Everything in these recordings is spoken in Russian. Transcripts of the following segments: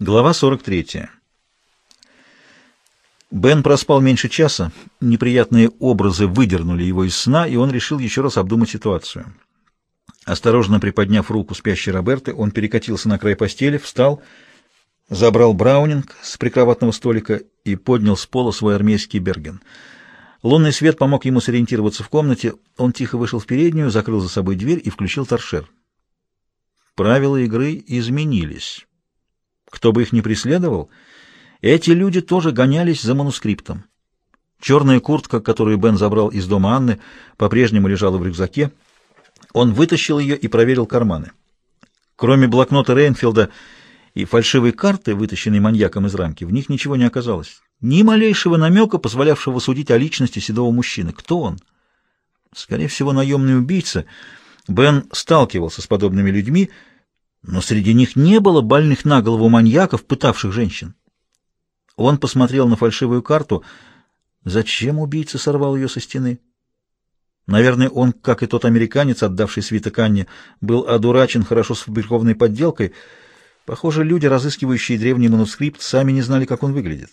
Глава 43. Бен проспал меньше часа, неприятные образы выдернули его из сна, и он решил еще раз обдумать ситуацию. Осторожно приподняв руку спящей Роберты, он перекатился на край постели, встал, забрал браунинг с прикроватного столика и поднял с пола свой армейский берген. Лунный свет помог ему сориентироваться в комнате, он тихо вышел в переднюю, закрыл за собой дверь и включил торшер. Правила игры изменились. Кто бы их ни преследовал, эти люди тоже гонялись за манускриптом. Черная куртка, которую Бен забрал из дома Анны, по-прежнему лежала в рюкзаке. Он вытащил ее и проверил карманы. Кроме блокнота Рейнфилда и фальшивой карты, вытащенной маньяком из рамки, в них ничего не оказалось. Ни малейшего намека, позволявшего судить о личности седого мужчины. Кто он? Скорее всего, наемный убийца. Бен сталкивался с подобными людьми, но среди них не было больных на голову маньяков, пытавших женщин. Он посмотрел на фальшивую карту. Зачем убийца сорвал ее со стены? Наверное, он, как и тот американец, отдавший свиток Анне, был одурачен хорошо сфабрикованной подделкой. Похоже, люди, разыскивающие древний манускрипт, сами не знали, как он выглядит.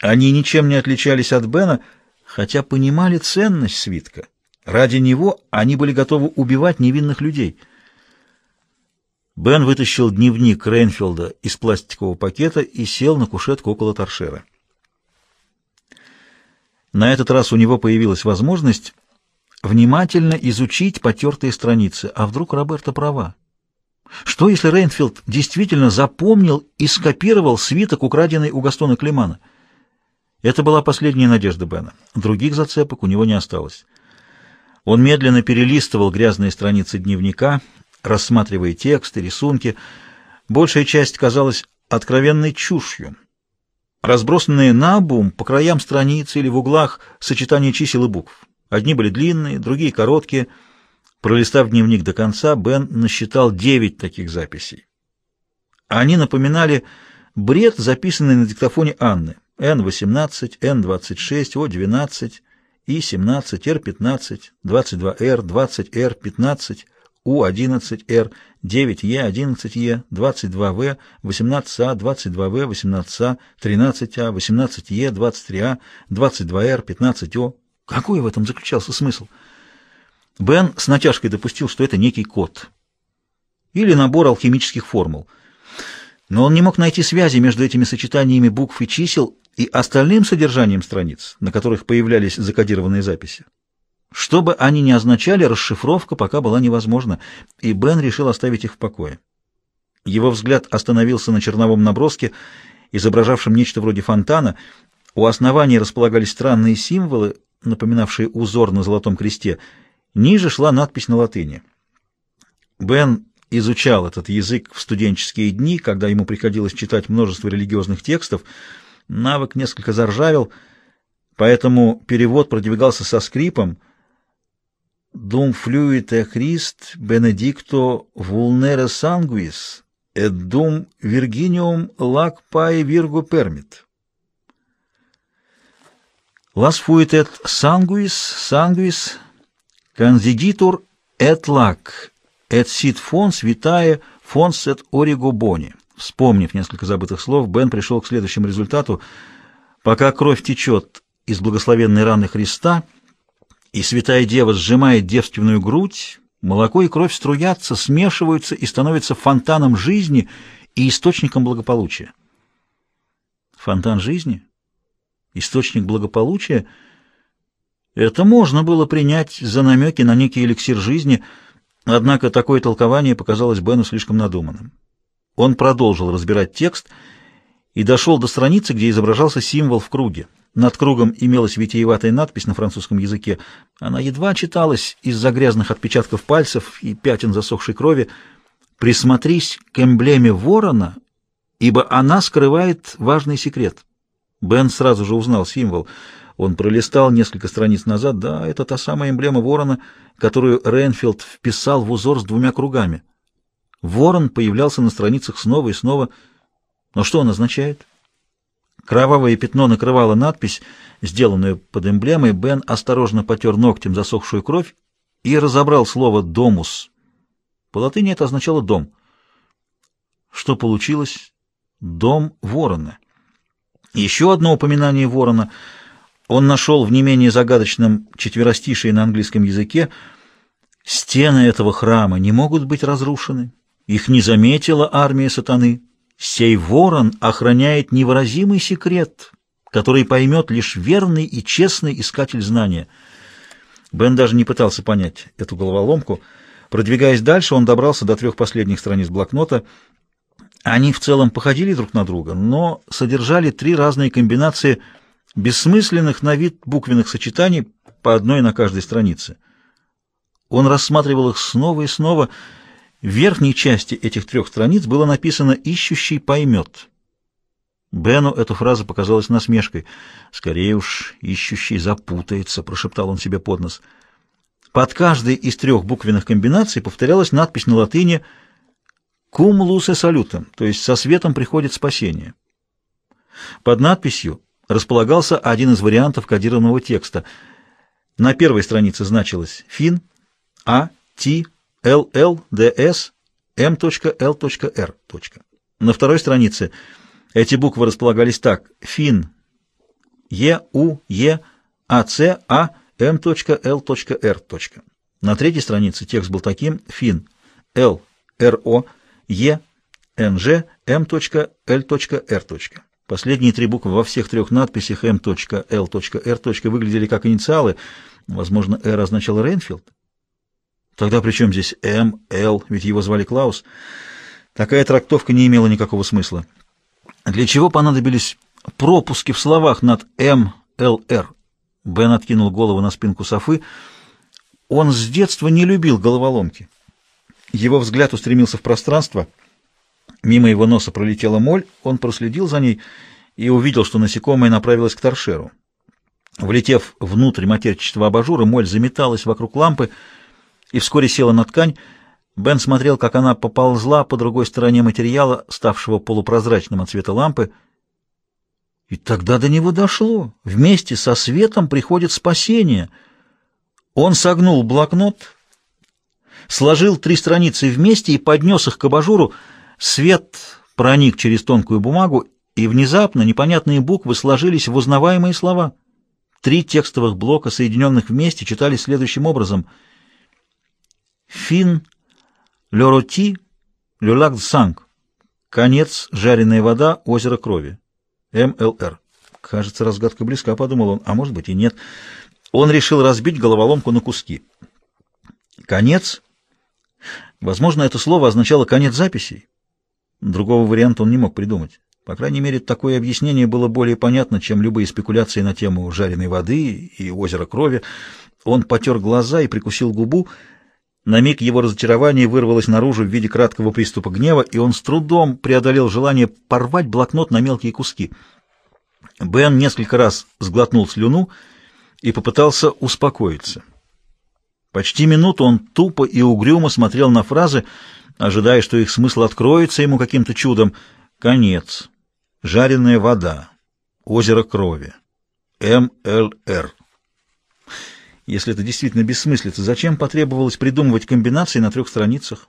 Они ничем не отличались от Бена, хотя понимали ценность свитка. Ради него они были готовы убивать невинных людей — Бен вытащил дневник Рейнфилда из пластикового пакета и сел на кушетку около торшера. На этот раз у него появилась возможность внимательно изучить потертые страницы. А вдруг Роберта права? Что, если Рейнфилд действительно запомнил и скопировал свиток, украденный у Гастона Климана? Это была последняя надежда Бена. Других зацепок у него не осталось. Он медленно перелистывал грязные страницы дневника, рассматривая тексты, рисунки. Большая часть казалась откровенной чушью. Разбросанные на обум по краям страницы или в углах сочетания чисел и букв. Одни были длинные, другие короткие. Пролистав дневник до конца, Бен насчитал девять таких записей. Они напоминали бред, записанный на диктофоне Анны. Н-18, Н-26, О-12, И-17, Р-15, 22Р, 20Р-15, у-11Р, 9Е, 11Е, 22В, 18А, 22В, 18А, 13А, 18Е, 23А, 22Р, 15О. Какой в этом заключался смысл? Бен с натяжкой допустил, что это некий код. Или набор алхимических формул. Но он не мог найти связи между этими сочетаниями букв и чисел и остальным содержанием страниц, на которых появлялись закодированные записи. Что бы они ни означали, расшифровка пока была невозможна, и Бен решил оставить их в покое. Его взгляд остановился на черновом наброске, изображавшем нечто вроде фонтана. У основания располагались странные символы, напоминавшие узор на золотом кресте. Ниже шла надпись на латыни. Бен изучал этот язык в студенческие дни, когда ему приходилось читать множество религиозных текстов. Навык несколько заржавел, поэтому перевод продвигался со скрипом — dum fluite Christ benedicto vulnere sanguis, et dum virginium lac pae virgo permit. Las fuit et sanguis, sanguis, consigitur et lac, et sit fons vitae fons et origo boni. Вспомнив несколько забытых слов, Бен пришел к следующему результату. Пока кровь течет из благословенной раны Христа — и святая дева сжимает девственную грудь, молоко и кровь струятся, смешиваются и становятся фонтаном жизни и источником благополучия. Фонтан жизни? Источник благополучия? Это можно было принять за намеки на некий эликсир жизни, однако такое толкование показалось Бену слишком надуманным. Он продолжил разбирать текст и дошел до страницы, где изображался символ в круге. Над кругом имелась витиеватая надпись на французском языке. Она едва читалась из-за грязных отпечатков пальцев и пятен засохшей крови. «Присмотрись к эмблеме ворона, ибо она скрывает важный секрет». Бен сразу же узнал символ. Он пролистал несколько страниц назад. Да, это та самая эмблема ворона, которую Рейнфилд вписал в узор с двумя кругами. Ворон появлялся на страницах снова и снова. Но что он означает? Кровавое пятно накрывало надпись, сделанную под эмблемой. Бен осторожно потер ногтем засохшую кровь и разобрал слово «домус». По латыни это означало «дом». Что получилось? Дом Ворона. Еще одно упоминание Ворона он нашел в не менее загадочном четверостишии на английском языке. «Стены этого храма не могут быть разрушены. Их не заметила армия сатаны. Сей ворон охраняет невыразимый секрет, который поймет лишь верный и честный искатель знания». Бен даже не пытался понять эту головоломку. Продвигаясь дальше, он добрался до трех последних страниц блокнота — они в целом походили друг на друга, но содержали три разные комбинации бессмысленных на вид буквенных сочетаний по одной на каждой странице. Он рассматривал их снова и снова. В верхней части этих трех страниц было написано «Ищущий поймет». Бену эта фраза показалась насмешкой. «Скорее уж, ищущий запутается», — прошептал он себе под нос. Под каждой из трех буквенных комбинаций повторялась надпись на латыни. «Кум лусе салютом», то есть «со светом приходит спасение». Под надписью располагался один из вариантов кодированного текста. На первой странице значилось «Фин», «А», «Т», «С», «Р». На второй странице эти буквы располагались так «Фин», «Е», «У», «Е», «А», «Ц», «А», М, «Л», «Р». На третьей странице текст был таким «Фин», «Л», «Р», «О», Е, НЖ, М.Л.Р. Последние три буквы во всех трех надписях М.Л.Р. выглядели как инициалы. Возможно, Р означал Рейнфилд. Тогда при чем здесь М, Л, ведь его звали Клаус? Такая трактовка не имела никакого смысла. Для чего понадобились пропуски в словах над М, Л, Р? Бен откинул голову на спинку Софы. Он с детства не любил головоломки. Его взгляд устремился в пространство. Мимо его носа пролетела моль, он проследил за ней и увидел, что насекомое направилось к торшеру. Влетев внутрь матерчатого абажура, моль заметалась вокруг лампы и вскоре села на ткань. Бен смотрел, как она поползла по другой стороне материала, ставшего полупрозрачным от цвета лампы. И тогда до него дошло. Вместе со светом приходит спасение. Он согнул блокнот сложил три страницы вместе и поднес их к абажуру. Свет проник через тонкую бумагу, и внезапно непонятные буквы сложились в узнаваемые слова. Три текстовых блока, соединенных вместе, читались следующим образом. «Фин лероти люлак санг». Конец, жареная вода, озеро крови. МЛР. Кажется, разгадка близка, подумал он, а может быть и нет. Он решил разбить головоломку на куски. Конец Возможно, это слово означало конец записей. Другого варианта он не мог придумать. По крайней мере, такое объяснение было более понятно, чем любые спекуляции на тему жареной воды и озера крови. Он потер глаза и прикусил губу. На миг его разочарование вырвалось наружу в виде краткого приступа гнева, и он с трудом преодолел желание порвать блокнот на мелкие куски. Бен несколько раз сглотнул слюну и попытался успокоиться. Почти минуту он тупо и угрюмо смотрел на фразы, ожидая, что их смысл откроется ему каким-то чудом. Конец. Жареная вода. Озеро крови. МЛР. Если это действительно бессмыслица, зачем потребовалось придумывать комбинации на трех страницах?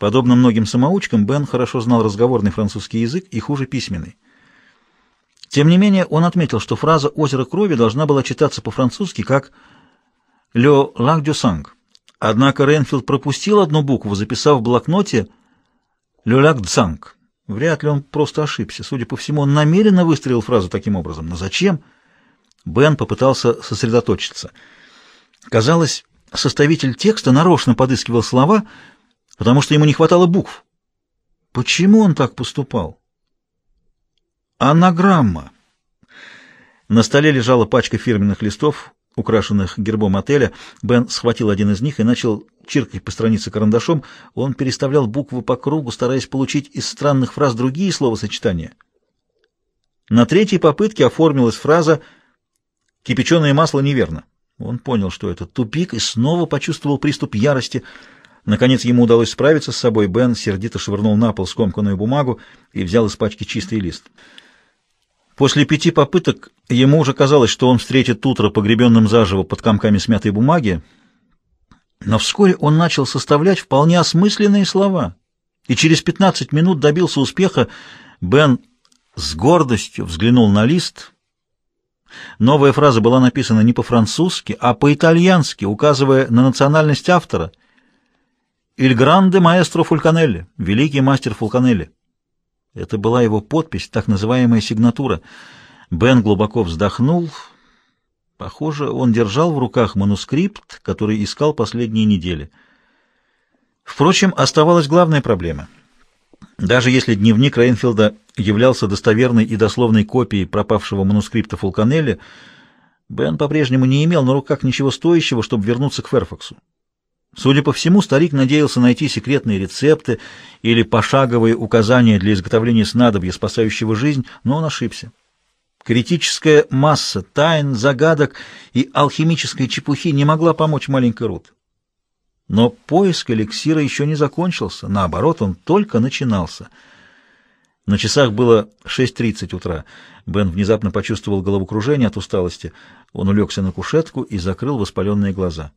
Подобно многим самоучкам, Бен хорошо знал разговорный французский язык и хуже письменный. Тем не менее, он отметил, что фраза «озеро крови» должна была читаться по-французски как «озеро Ле Лак дю Санг. Однако Ренфилд пропустил одну букву, записав в блокноте Ле Лак Дзанг. Вряд ли он просто ошибся. Судя по всему, он намеренно выстроил фразу таким образом. Но зачем? Бен попытался сосредоточиться. Казалось, составитель текста нарочно подыскивал слова, потому что ему не хватало букв. Почему он так поступал? Анаграмма. На столе лежала пачка фирменных листов украшенных гербом отеля. Бен схватил один из них и начал чиркать по странице карандашом. Он переставлял буквы по кругу, стараясь получить из странных фраз другие словосочетания. На третьей попытке оформилась фраза «кипяченое масло неверно». Он понял, что это тупик, и снова почувствовал приступ ярости. Наконец ему удалось справиться с собой. Бен сердито швырнул на пол скомканную бумагу и взял из пачки чистый лист. После пяти попыток ему уже казалось, что он встретит утро погребенным заживо под комками смятой бумаги, но вскоре он начал составлять вполне осмысленные слова. и через 15 минут добился успеха. Бен с гордостью взглянул на лист. Новая фраза была написана не по-французски, а по-итальянски, указывая на национальность автора. «Иль гранде маэстро Фульканелли» — «Великий мастер Фулканелли». Это была его подпись, так называемая сигнатура. Бен глубоко вздохнул. Похоже, он держал в руках манускрипт, который искал последние недели. Впрочем, оставалась главная проблема. Даже если дневник Рейнфилда являлся достоверной и дословной копией пропавшего манускрипта Фулканелли, Бен по-прежнему не имел на руках ничего стоящего, чтобы вернуться к Ферфаксу. Судя по всему, старик надеялся найти секретные рецепты или пошаговые указания для изготовления снадобья, спасающего жизнь, но он ошибся. Критическая масса тайн, загадок и алхимической чепухи не могла помочь маленькой Рут. Но поиск эликсира еще не закончился, наоборот, он только начинался. На часах было 6.30 утра. Бен внезапно почувствовал головокружение от усталости. Он улегся на кушетку и закрыл воспаленные глаза.